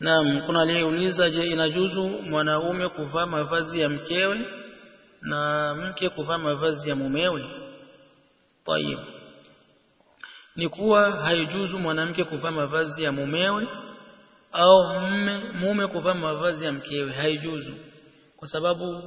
Naam, kuna aliyeuliza je, inajuzu mwanaume kuvaa mavazi ya mkewe na mke kuvaa mavazi ya mumewe? Tayib. Ni kuwa haijuzu mwanamke kuvaa mavazi ya mumewe au mume mume kuvaa mavazi ya mkewe, haijuzu. Kwa sababu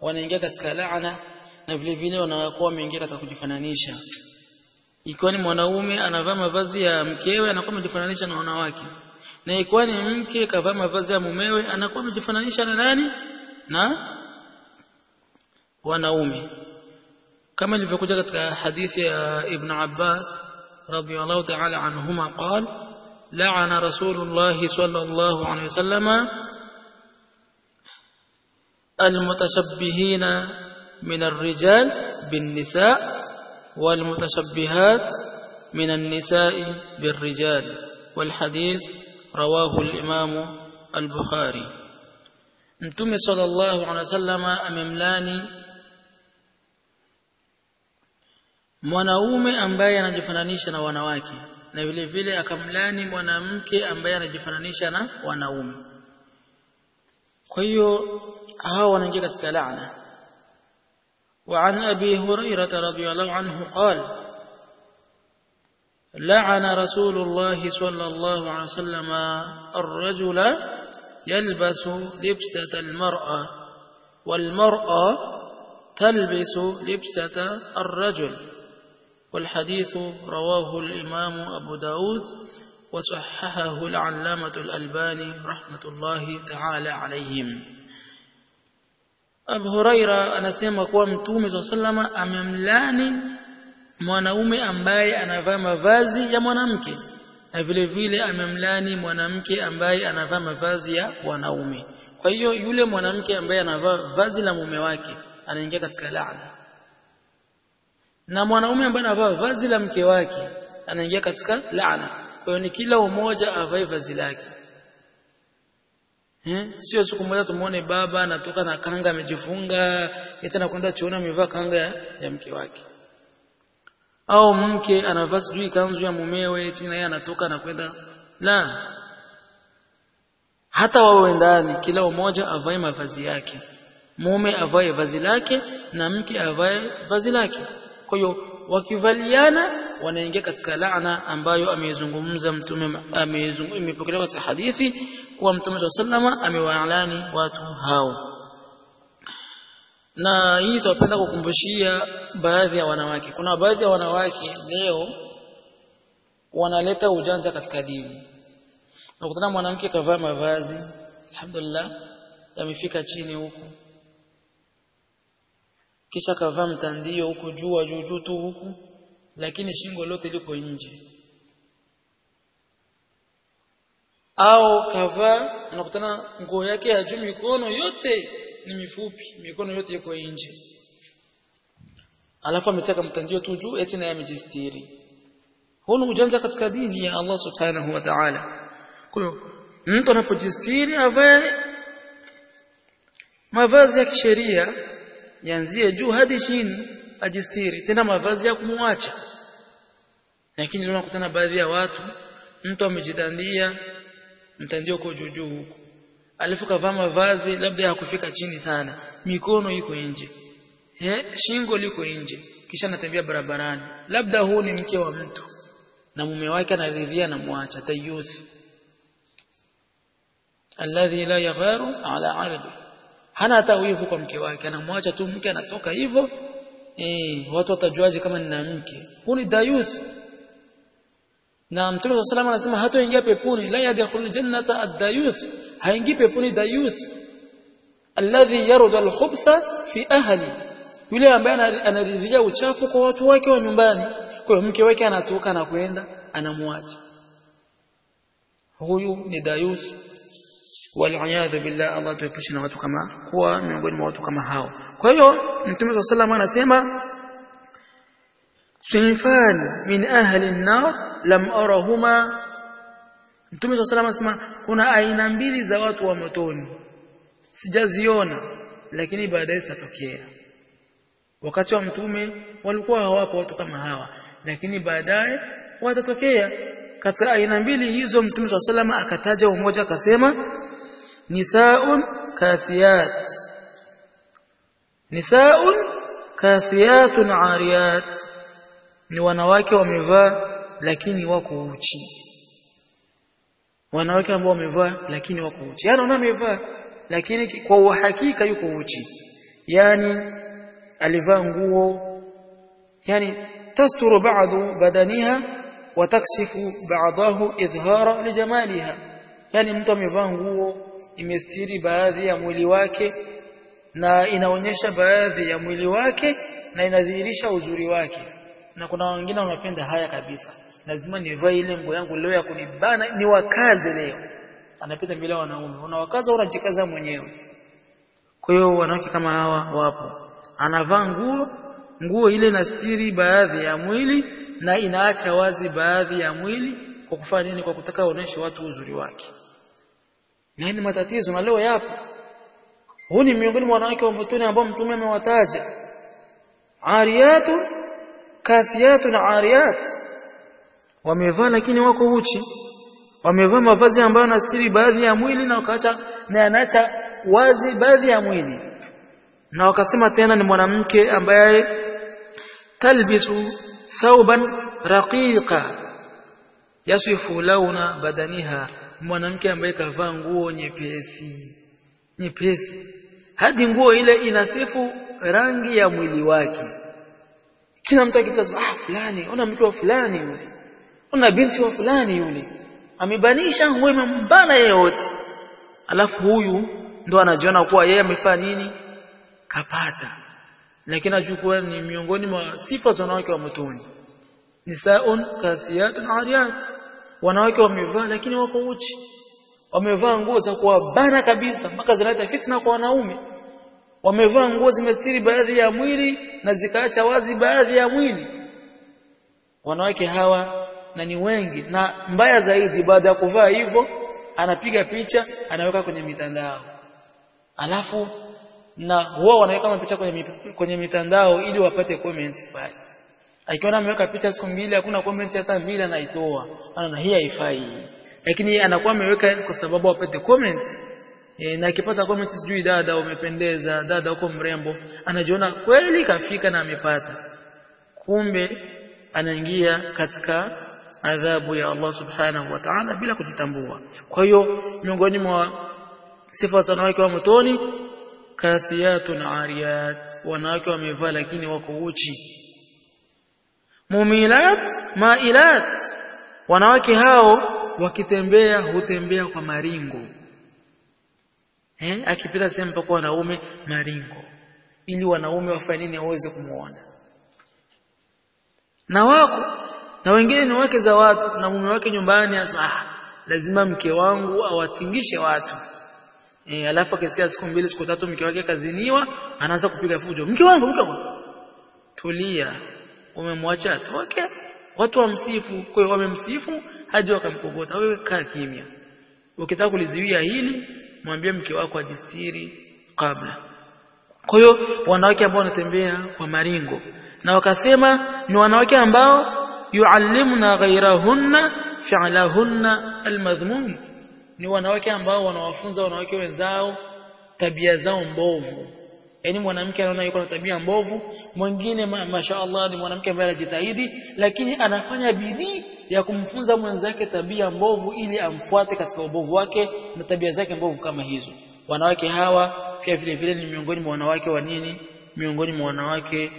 wanaingia katika laana na vile vile wanakuwa wameingia katika kujifananisha. Ikiwa ni mwanaume anavaa mavazi ya mkewe anakuwa amejifananisha na wanawake na ikiwa ni mke kavaa mavazi ya mumewe anakuwa amejifananisha na nani na wanaume kama ilivyokuja katika hadithi ya Ibn Abbas radhiyallahu ta'ala anhuma رسول الله صلى الله عليه وسلم المتشبهين من الرجال بالنساء والمتشبهات من النساء بالرجال والحديث رواه الإمام البخاري Mtume sallallahu alaihi wasallama amemlani mwanaume ambaye anajifananisha na wanawake na vile vile akamlani mwanamke ambaye anajifananisha na wanaume. Kwa hiyo hao wanaingia katika laana. وعن أبي هريرة رضي الله عنه قال لعن رسول الله صلى الله عليه وسلم الرجل يلبس لبسة المرأة والمرأة تلبس لبسة الرجل. والحديث رواه الإمام أبو داود وصححه العلامة الألباني رحمة الله تعالى عليهم. Abu Huraira anasema kuwa Mtume swalla sallama amemlani mwanaume ambaye anavaa mavazi ya mwanamke na vile vile amemlani mwanamke ambaye anavaa mavazi ya wanaume. Kwa hiyo yule mwanamke ambaye anavaa vazi la mume wake anaingia katika laana, na mwanaume ambaye anavaa vazi la mke wake anaingia katika laana. Kwa hiyo ni kila umoja avae vazi lake. Eh, sio siku moja tumuone baba anatoka na kanga amejifunga, eti anakwenda chuoni amevaa kanga ya, ya mke wake. Au mke anavaa sijui kanzu ya mumewe eti naye anatoka na kwenda la. Hata wawe ndani kila mmoja avae mavazi yake. Mume avae vazi lake na mke avae vazi lake. Kwa hiyo wakivaliana wanaingia katika laana ambayo ameizungumza mtume imepokelewa katika hadithi kuwa mtume sallama amewaalani watu hao na hii tunapenda kukumbushia baadhi ya wanawake. Kuna baadhi ya wanawake leo wanaleta ujanja katika dini. Nakutana mwanamke kavaa mavazi alhamdulillah yamefika chini huku. Kisha kavaa mtandio huku juu juu tu huku lakini shingo lote liko nje. Au kavaa unakutana nguo yake ya juu mikono yote ni mifupi mikono yote iko nje. Alafu ametaka mtandio tu juu eti naye amejistiri. Huu ni ujanja katika dini ya Allah subhanahu wa ta'ala. Kwa hiyo mtu anapojistiri avae mavazi ya kisheria yanzie juu hadi chini ajistiri. Tena mavazi ya kumwacha. Lakini leo nakutana baadhi ya watu mtu amejidandia mtandio uko juu juu huko alafu kavaa mavazi labda hakufika chini sana. Mikono iko nje. Eh shingo liko nje. Kisha anatembea barabarani. Labda huu ni mke wa mtu. Na mume wake anaridhia na mwacha tayuthi alladhi la yagharu ala ardi. Hana hata wivu kwa mke wake. Anamwacha tu mke anatoka hivyo. Eh watu watajuaje kama nina mke? Huu ni dayuth na mtume wa salama anasema hatoingia peponi. La yadkhulul jannata ad-dayuth haingii peponi dayus. Alladhi yarud al-khubsa fi ahli. Yule ambaye anaridhia uchafu kwa watu wake wa nyumbani. Kwa mke wake anatoka na kwenda anamwacha. Huyu ni dayus. Waliyadhu billah Allah tuepushe na watu kama kuwa miongoni mwa watu kama hao. Kwa hiyo mtume wa sallam anasema sinfan min ahli an-nar lam arahuma Mtume swalla sallam anasema kuna aina mbili za watu wa motoni, sijaziona lakini baadaye zitatokea. Wakati wa Mtume walikuwa hawapo watu kama hawa, lakini baadaye watatokea. Katika aina mbili hizo Mtume swalla sallam akataja umoja, akasema nisaun kasiyat, nisaun kasiyatun ariyat, ni wanawake wamevaa lakini wako uchi wanawake ambao wamevaa lakini wako uchi. Yani unaona amevaa lakini kwa uhakika yuko uchi. Yani alivaa nguo yani tasturu ba'du badaniha wa takshifu ba'dahu idhhara lijamaliha yani mtu amevaa nguo imestiri baadhi ya mwili wake na inaonyesha baadhi ya mwili wake na inadhihirisha uzuri wake. Na kuna wengine wanapenda haya kabisa lazima nivae ile nguo yangu leo ya kunibana ni wakaze leo. Anapita mbele wanaume. Unawakaza unajikaza mwenyewe. Kwa hiyo wanawake kama hawa wapo. Anavaa nguo nguo ile inastiri baadhi ya mwili na inaacha wazi baadhi ya mwili kwa kufanya nini? Kwa kutaka aoneshe watu uzuri wake. Na ni matatizo na leo yapo. Huu ni miongoni mwa wanawake wa mtume ambao mtume amewataja. Ariyatu kasiyatu na ariyat wamevaa lakini wako uchi. Wamevaa mavazi ambayo yanastiri baadhi ya mwili na wakaacha na yanaacha wazi baadhi ya mwili. Na wakasema tena ni mwanamke ambaye talbisu thauban raqiqa. Yasifu launa badaniha. Mwanamke ambaye kavaa nguo nyepesi nyepesi. Hadi nguo ile inasifu rangi ya mwili wake. Kila mtu akitazama ah fulani ona mtu wa fulani. yule ona binti wa fulani yule amebanisha wema mbana yeyote. Alafu huyu ndo anajiona kuwa yeye amefanya nini? Kapata. Lakini achukua ni miongoni mwa sifa za wanawake wa motoni. Nisaun kasiyatun ariyat wanawake wamevaa lakini wako uchi. Wamevaa nguo za kuwabana kabisa mpaka zinaleta fitna kwa wanaume. Wamevaa nguo zimestiri baadhi ya mwili na zikaacha wazi baadhi ya mwili. Wanawake hawa na ni wengi. Na mbaya zaidi baada ya kuvaa hivyo anapiga picha anaweka kwenye mitandao. Alafu na huwa wanaweka mapicha kwenye kwenye mitandao ili wapate comments pale. Akiona ameweka picha siku mbili hakuna comment hata mbili anaitoa. Anaona hii haifai. Lakini anakuwa ameweka kwa sababu apate comments. E, na akipata comment sijui dada umependeza dada uko mrembo anajiona kweli kafika na amepata. Kumbe anaingia katika adhabu ya Allah subhanahu wa ta'ala bila kujitambua. Kwa hiyo miongoni mwa sifa za wanawake wa motoni kasiyatun ariyat. Wanawake wamevaa lakini wako uchi. Mumilat mailat. Wanawake hao wakitembea hutembea kwa maringo. Eh akipita sehemu pako wanaume maringo. Ili wanaume wafanye nini waweze kumuona. Na wako na wengine ni wake za watu na mume wake nyumbani asema ah, lazima mke wangu awatingishe watu. E, alafu akisikia siku mbili siku tatu mke wake kaziniwa anaanza kupiga fujo. Mke wangu mke wangu. Tulia. Umemwacha toke watu wamsifu kwa hiyo wamemsifu haja wakamkogota wewe kaa kimya. Ukitaka kuliziwia hili mwambie mke wako ajistiri kabla. Kwa hiyo wanawake ambao wanatembea kwa maringo na wakasema ni wanawake ambao yuallimuna ghairahunna fi'lahunna almadhmum. Ni wanawake ambao wanawafunza wanawake wenzao tabia zao mbovu. Yaani mwanamke anaona yuko na tabia mbovu mwingine ma, mashaallah ni mwanamke ambaye anajitahidi lakini anafanya bidii ya kumfunza mwenzake tabia mbovu ili amfuate katika ubovu wake na tabia zake mbovu kama hizo. Wanawake hawa pia vile vile ni miongoni mwa wanawake wa nini? Miongoni mwa wanawake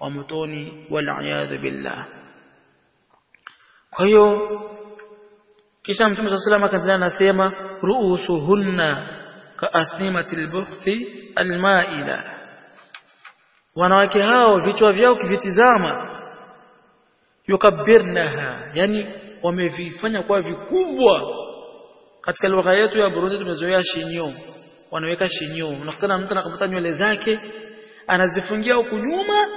wa motoni wal billah kwa hiyo kisha mtume swalla salam akaendelea anasema ruusuhunna kaasnimati lbuhti almaila wanawake hao vichwa vyao kivitizama yukabirnaha yani wamevifanya kuwa vikubwa. Katika lugha yetu ya Burundi tumezoea shinyo wanaweka shinyo. Unakutana mtu anakamata nywele zake anazifungia huku nyuma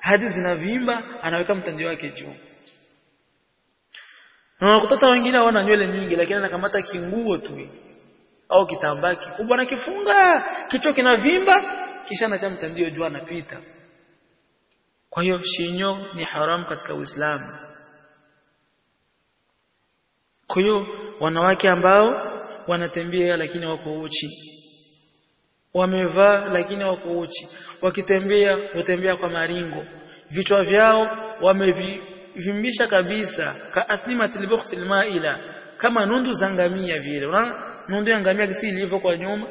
hadi zinavimba anaweka mtandio wake juu na wakutoto wengine wana nywele nyingi lakini anakamata kinguo tu au kitambaa kikubwa na kifunga kichwa kinavimba kisha anacha mtandio jua anapita. Kwa hiyo shinyo ni haramu katika Uislamu. Kwa hiyo wanawake ambao wanatembea lakini wako uchi. Wamevaa lakini wako uchi. Wakitembea hutembea kwa maringo. Vichwa vyao wamevimbisha kabisa ka aslimatil bukhtil maila kama nundu za ngamia vile unaona? Nundu ya ngamia ilivyo kwa nyuma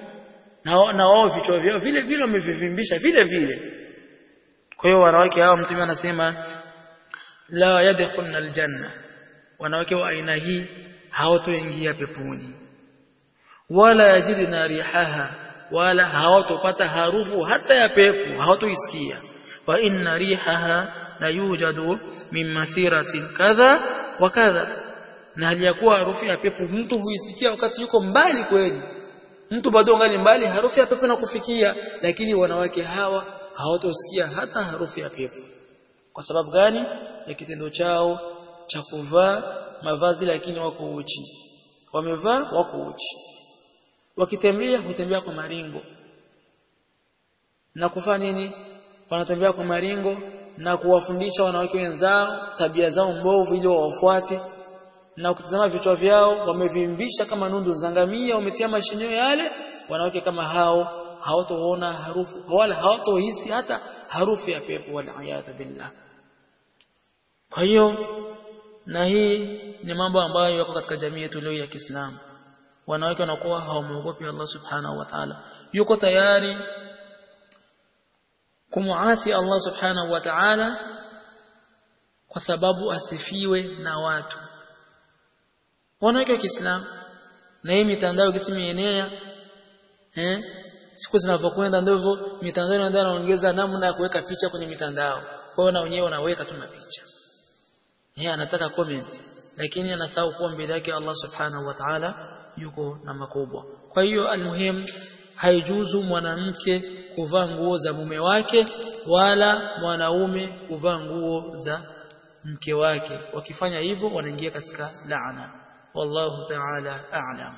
na na wao vichwa vyao vile vile wamevivimbisha vile vile. Kwa hiyo wanawake hao mtume anasema la yadkhulna aljanna. Wanawake wa aina hii hawatoingia peponi. Wala yajidna rihaha wala hawatopata harufu hata ya pepo hawatoisikia. Wa inna rihaha la yujadu min masiratin kadha wa kadha. Na hali ya kuwa harufu ya pepo mtu huisikia wakati yuko mbali kweli. Mtu bado ngali mbali harufu ya pepo inakufikia lakini wanawake hawa hawatosikia hata harufu ya pepo. Kwa sababu gani? Ya kitendo chao cha kuvaa mavazi lakini wako uchi wamevaa wako uchi wakitembea hutembea kwa maringo. Na kufanya nini? Wanatembea kwa maringo na kuwafundisha wanawake wenzao tabia zao mbovu ili wawafuate. Na kutazama vichwa vyao wamevimbisha kama nundu za ngamia wametia mashinyo yale. Wanawake kama hao hawatoona harufu wala hawatohisi hata harufu ya pepo wala ayata billah. Kwa hiyo na hii ni mambo ambayo yako katika jamii yetu leo ya Kiislamu. Wanawake wanakuwa hawamuogopi Allah subhanahu wa ta'ala. Yuko tayari kumuasi Allah subhanahu wa ta'ala kwa sababu asifiwe na watu. Wanawake wa Kiislamu na hii mitandao kisimienea eh siku zinavyokwenda ndivyo mitandao inaenda naongeza namna ya kuweka picha kwenye mitandao. Kwa hiyo na wenyewe wanaweka tu mapicha. Yeye anataka comment lakini anasahau kuwa mbele yake Allah subhanahu wa ta'ala yuko na makubwa. Kwa hiyo almuhim haijuzu mwanamke kuvaa nguo za mume wake wala mwanaume kuvaa nguo za mke wake. Wakifanya hivyo wanaingia katika laana. Wallahu ta'ala a'lam